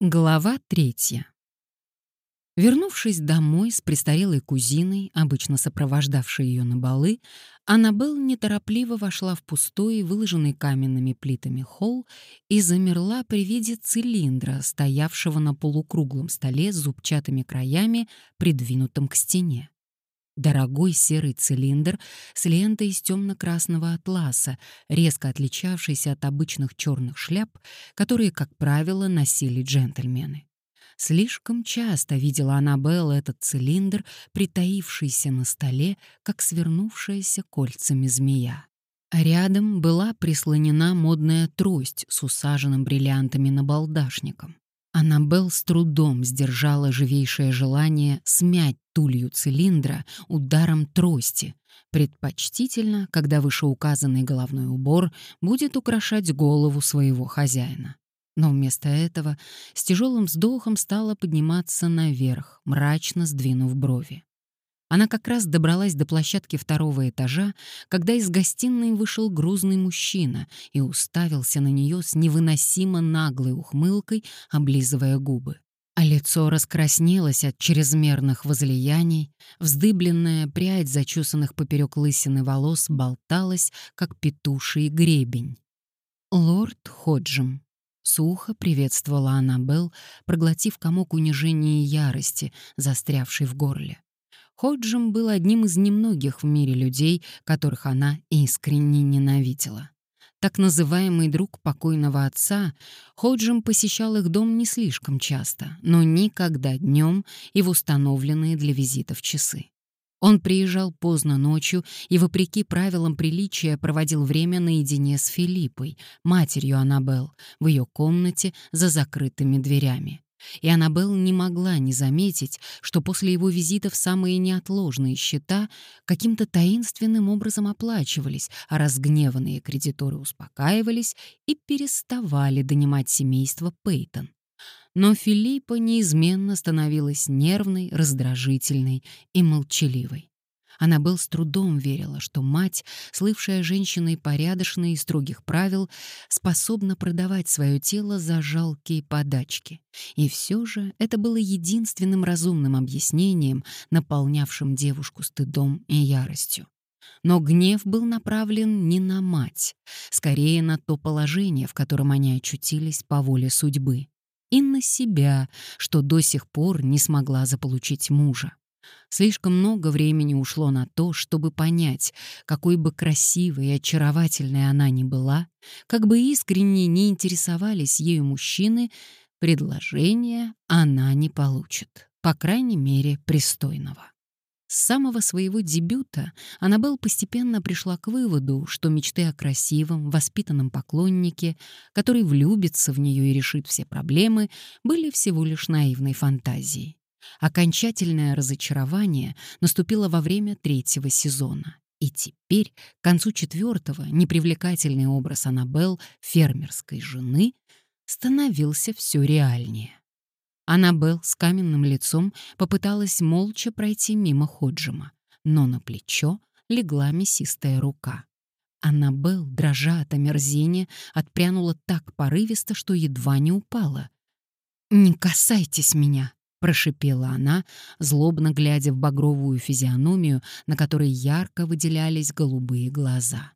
Глава третья. Вернувшись домой с престарелой кузиной, обычно сопровождавшей ее на балы, Аннабелл неторопливо вошла в пустой, выложенный каменными плитами холл и замерла при виде цилиндра, стоявшего на полукруглом столе с зубчатыми краями, придвинутым к стене. Дорогой серый цилиндр с лентой из темно-красного атласа, резко отличавшийся от обычных черных шляп, которые, как правило, носили джентльмены. Слишком часто видела Аннабелла этот цилиндр, притаившийся на столе, как свернувшаяся кольцами змея. Рядом была прислонена модная трость с усаженным бриллиантами набалдашником. Аннабелл с трудом сдержала живейшее желание смять тулью цилиндра ударом трости, предпочтительно, когда вышеуказанный головной убор будет украшать голову своего хозяина. Но вместо этого с тяжелым вздохом стала подниматься наверх, мрачно сдвинув брови. Она как раз добралась до площадки второго этажа, когда из гостиной вышел грузный мужчина и уставился на нее с невыносимо наглой ухмылкой, облизывая губы. А лицо раскраснелось от чрезмерных возлияний, вздыбленная прядь зачесанных поперек лысины волос болталась, как петуший гребень. «Лорд Ходжем», — сухо приветствовала Аннабелл, проглотив комок унижения и ярости, застрявший в горле. Ходжем был одним из немногих в мире людей, которых она искренне ненавидела. Так называемый друг покойного отца, Ходжем посещал их дом не слишком часто, но никогда днем и в установленные для визитов часы. Он приезжал поздно ночью и, вопреки правилам приличия, проводил время наедине с Филиппой, матерью Аннабелл, в ее комнате за закрытыми дверями. И Аннабелл не могла не заметить, что после его визитов самые неотложные счета каким-то таинственным образом оплачивались, а разгневанные кредиторы успокаивались и переставали донимать семейство Пейтон. Но Филиппа неизменно становилась нервной, раздражительной и молчаливой. Аннабелл с трудом верила, что мать, слывшая женщиной порядочной и строгих правил, способна продавать свое тело за жалкие подачки. И все же это было единственным разумным объяснением, наполнявшим девушку стыдом и яростью. Но гнев был направлен не на мать, скорее на то положение, в котором они очутились по воле судьбы, и на себя, что до сих пор не смогла заполучить мужа. Слишком много времени ушло на то, чтобы понять, какой бы красивой и очаровательной она ни была, как бы искренне не интересовались ею мужчины, предложения она не получит, по крайней мере, пристойного. С самого своего дебюта Аннабелл постепенно пришла к выводу, что мечты о красивом, воспитанном поклоннике, который влюбится в нее и решит все проблемы, были всего лишь наивной фантазией. Окончательное разочарование наступило во время третьего сезона. И теперь, к концу четвертого, непривлекательный образ Аннабелл, фермерской жены, становился все реальнее. Аннабелл с каменным лицом попыталась молча пройти мимо Ходжима, но на плечо легла мясистая рука. Аннабелл, дрожа от омерзения, отпрянула так порывисто, что едва не упала. «Не касайтесь меня!» — прошипела она, злобно глядя в багровую физиономию, на которой ярко выделялись голубые глаза.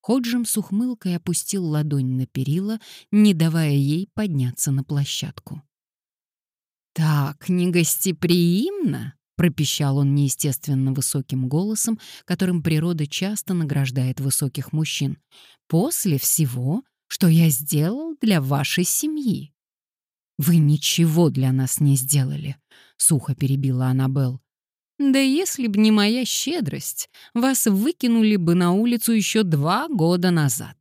Ходжем с ухмылкой опустил ладонь на перила, не давая ей подняться на площадку. «Так негостеприимно!» — пропищал он неестественно высоким голосом, которым природа часто награждает высоких мужчин. «После всего, что я сделал для вашей семьи». «Вы ничего для нас не сделали», — сухо перебила Аннабелл. «Да если б не моя щедрость, вас выкинули бы на улицу еще два года назад».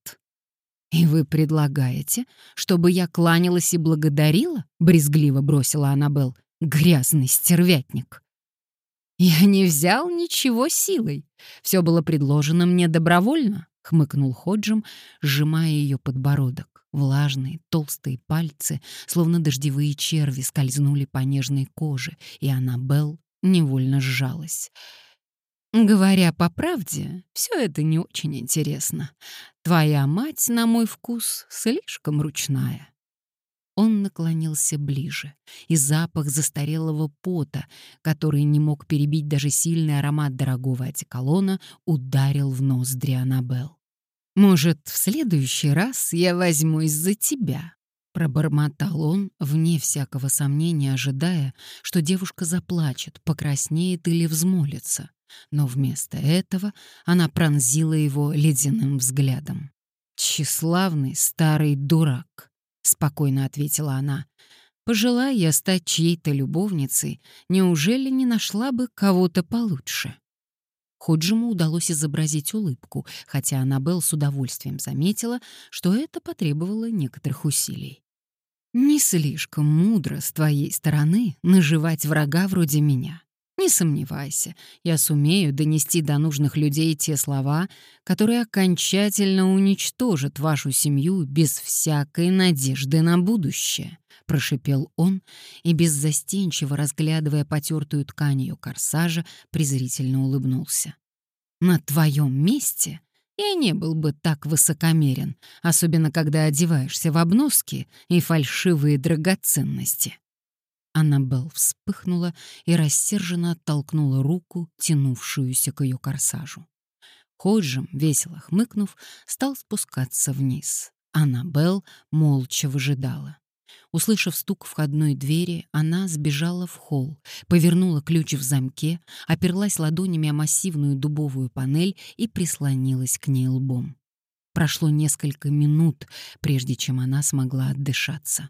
«И вы предлагаете, чтобы я кланялась и благодарила?» — брезгливо бросила Аннабелл. «Грязный стервятник». «Я не взял ничего силой. Все было предложено мне добровольно», — хмыкнул Ходжем, сжимая ее подбородок. Влажные, толстые пальцы, словно дождевые черви, скользнули по нежной коже, и Аннабелл невольно сжалась. Говоря по правде, все это не очень интересно. Твоя мать, на мой вкус, слишком ручная. Он наклонился ближе, и запах застарелого пота, который не мог перебить даже сильный аромат дорогого одеколона, ударил в ноздри Аннабелл. «Может, в следующий раз я возьмусь за тебя?» Пробормотал он, вне всякого сомнения ожидая, что девушка заплачет, покраснеет или взмолится. Но вместо этого она пронзила его ледяным взглядом. «Тщеславный старый дурак», — спокойно ответила она. «Пожелая я стать чьей-то любовницей, неужели не нашла бы кого-то получше?» Ходжему удалось изобразить улыбку, хотя Аннабелл с удовольствием заметила, что это потребовало некоторых усилий. «Не слишком мудро с твоей стороны наживать врага вроде меня. Не сомневайся, я сумею донести до нужных людей те слова, которые окончательно уничтожат вашу семью без всякой надежды на будущее», — прошипел он и, беззастенчиво разглядывая потертую ткань ее корсажа, презрительно улыбнулся. «На твоем месте я не был бы так высокомерен, особенно когда одеваешься в обноски и фальшивые драгоценности». Аннабелл вспыхнула и рассерженно оттолкнула руку, тянувшуюся к ее корсажу. Ходжем, весело хмыкнув, стал спускаться вниз. Аннабелл молча выжидала. Услышав стук входной двери, она сбежала в холл, повернула ключ в замке, оперлась ладонями о массивную дубовую панель и прислонилась к ней лбом. Прошло несколько минут, прежде чем она смогла отдышаться.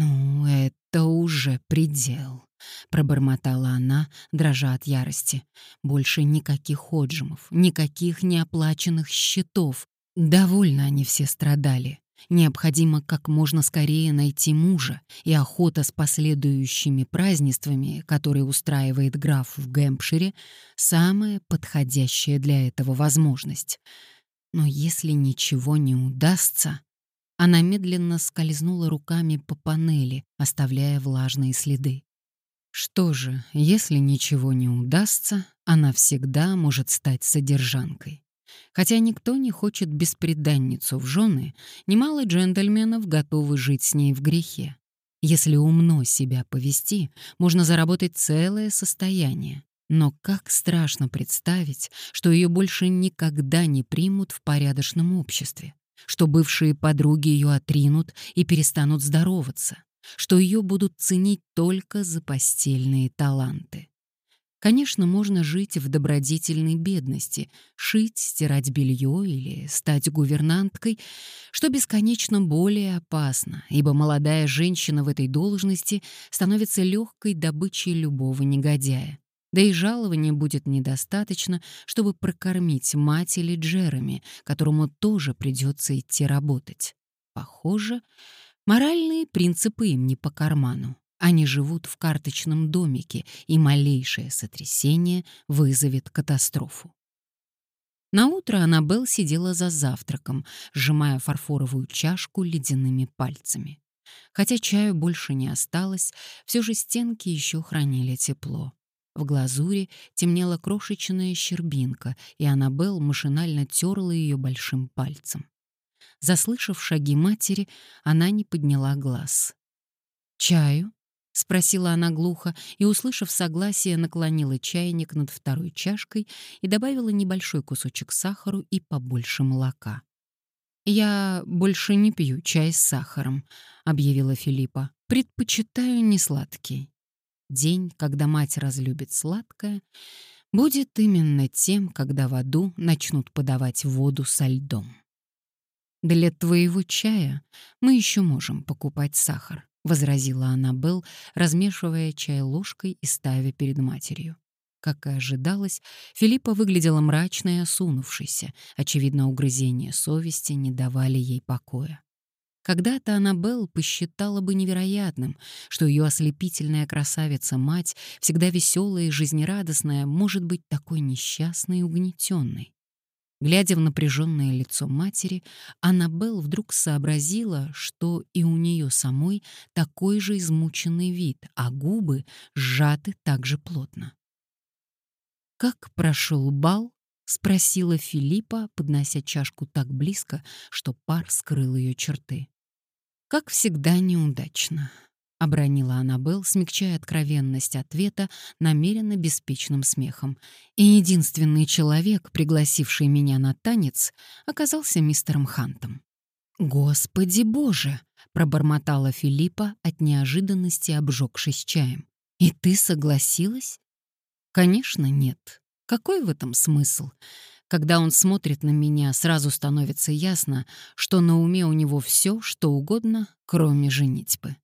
«Ну, это уже предел», — пробормотала она, дрожа от ярости. «Больше никаких ходжимов, никаких неоплаченных счетов. Довольно они все страдали. Необходимо как можно скорее найти мужа, и охота с последующими празднествами, которые устраивает граф в Гэмпшире, самая подходящая для этого возможность. Но если ничего не удастся... Она медленно скользнула руками по панели, оставляя влажные следы. Что же, если ничего не удастся, она всегда может стать содержанкой. Хотя никто не хочет беспреданницу в жены, немало джентльменов готовы жить с ней в грехе. Если умно себя повести, можно заработать целое состояние. Но как страшно представить, что ее больше никогда не примут в порядочном обществе что бывшие подруги ее отринут и перестанут здороваться, что ее будут ценить только за постельные таланты. Конечно, можно жить в добродетельной бедности, шить, стирать белье или стать гувернанткой, что бесконечно более опасно, ибо молодая женщина в этой должности становится легкой добычей любого негодяя. Да и жалования будет недостаточно, чтобы прокормить мать или Джереми, которому тоже придется идти работать. Похоже, моральные принципы им не по карману. Они живут в карточном домике, и малейшее сотрясение вызовет катастрофу. Наутро Аннабелл сидела за завтраком, сжимая фарфоровую чашку ледяными пальцами. Хотя чаю больше не осталось, все же стенки еще хранили тепло. В глазури темнела крошечная щербинка, и Аннабелл машинально терла ее большим пальцем. Заслышав шаги матери, она не подняла глаз. «Чаю?» — спросила она глухо, и, услышав согласие, наклонила чайник над второй чашкой и добавила небольшой кусочек сахару и побольше молока. «Я больше не пью чай с сахаром», — объявила Филиппа. «Предпочитаю несладкий». День, когда мать разлюбит сладкое, будет именно тем, когда в аду начнут подавать воду со льдом. «Для твоего чая мы еще можем покупать сахар», — возразила Аннабелл, размешивая чай ложкой и ставя перед матерью. Как и ожидалось, Филиппа выглядела мрачной и осунувшейся. Очевидно, угрызения совести не давали ей покоя. Когда-то Аннабелл посчитала бы невероятным, что ее ослепительная красавица-мать, всегда веселая и жизнерадостная, может быть такой несчастной и угнетенной. Глядя в напряженное лицо матери, Аннабелл вдруг сообразила, что и у нее самой такой же измученный вид, а губы сжаты так же плотно. «Как прошел бал?» — спросила Филиппа, поднося чашку так близко, что пар скрыл ее черты. Как всегда, неудачно. — обронила Аннабелл, смягчая откровенность ответа намеренно беспечным смехом. И единственный человек, пригласивший меня на танец, оказался мистером Хантом. «Господи боже!» — пробормотала Филиппа от неожиданности, обжегшись чаем. «И ты согласилась?» «Конечно, нет. Какой в этом смысл? Когда он смотрит на меня, сразу становится ясно, что на уме у него все, что угодно, кроме женитьбы.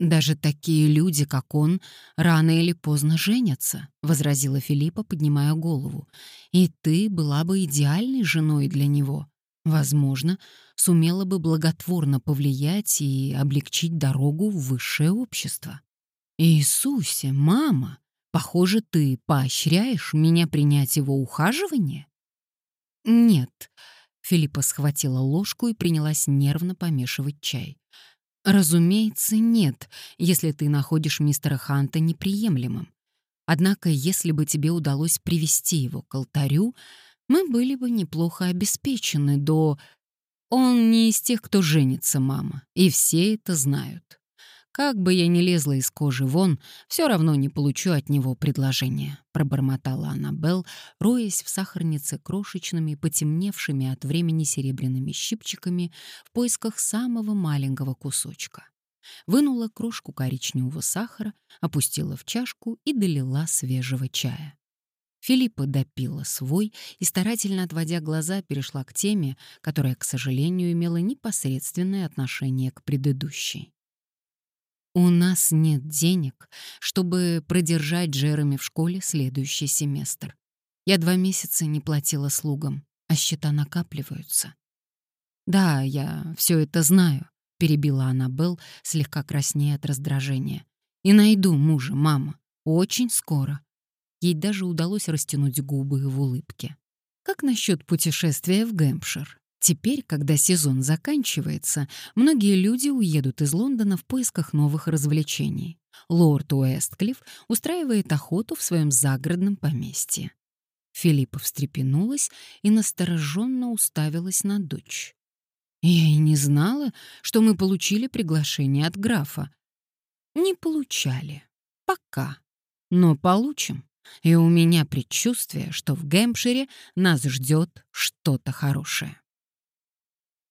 «Даже такие люди, как он, рано или поздно женятся», — возразила Филиппа, поднимая голову. «И ты была бы идеальной женой для него. Возможно, сумела бы благотворно повлиять и облегчить дорогу в высшее общество». «Иисусе, мама, похоже, ты поощряешь меня принять его ухаживание?» «Нет», — Филиппа схватила ложку и принялась нервно помешивать чай. Разумеется, нет, если ты находишь мистера Ханта неприемлемым. Однако, если бы тебе удалось привести его к алтарю, мы были бы неплохо обеспечены до... Он не из тех, кто женится, мама, и все это знают. Как бы я ни лезла из кожи вон, все равно не получу от него предложения», — пробормотала Аннабелл, роясь в сахарнице крошечными, потемневшими от времени серебряными щипчиками в поисках самого маленького кусочка. Вынула крошку коричневого сахара, опустила в чашку и долила свежего чая. Филиппа допила свой и, старательно отводя глаза, перешла к теме, которая, к сожалению, имела непосредственное отношение к предыдущей. У нас нет денег, чтобы продержать Джереми в школе следующий семестр. Я два месяца не платила слугам, а счета накапливаются. Да, я все это знаю, перебила Аннабелл, слегка краснея от раздражения. И найду мужа, мама, очень скоро. Ей даже удалось растянуть губы в улыбке. Как насчет путешествия в Гэмпшир? Теперь, когда сезон заканчивается, многие люди уедут из Лондона в поисках новых развлечений. Лорд Уэстклифф устраивает охоту в своем загородном поместье. Филиппа встрепенулась и настороженно уставилась на дочь. «Я и не знала, что мы получили приглашение от графа». «Не получали. Пока. Но получим. И у меня предчувствие, что в Гэмпшире нас ждет что-то хорошее».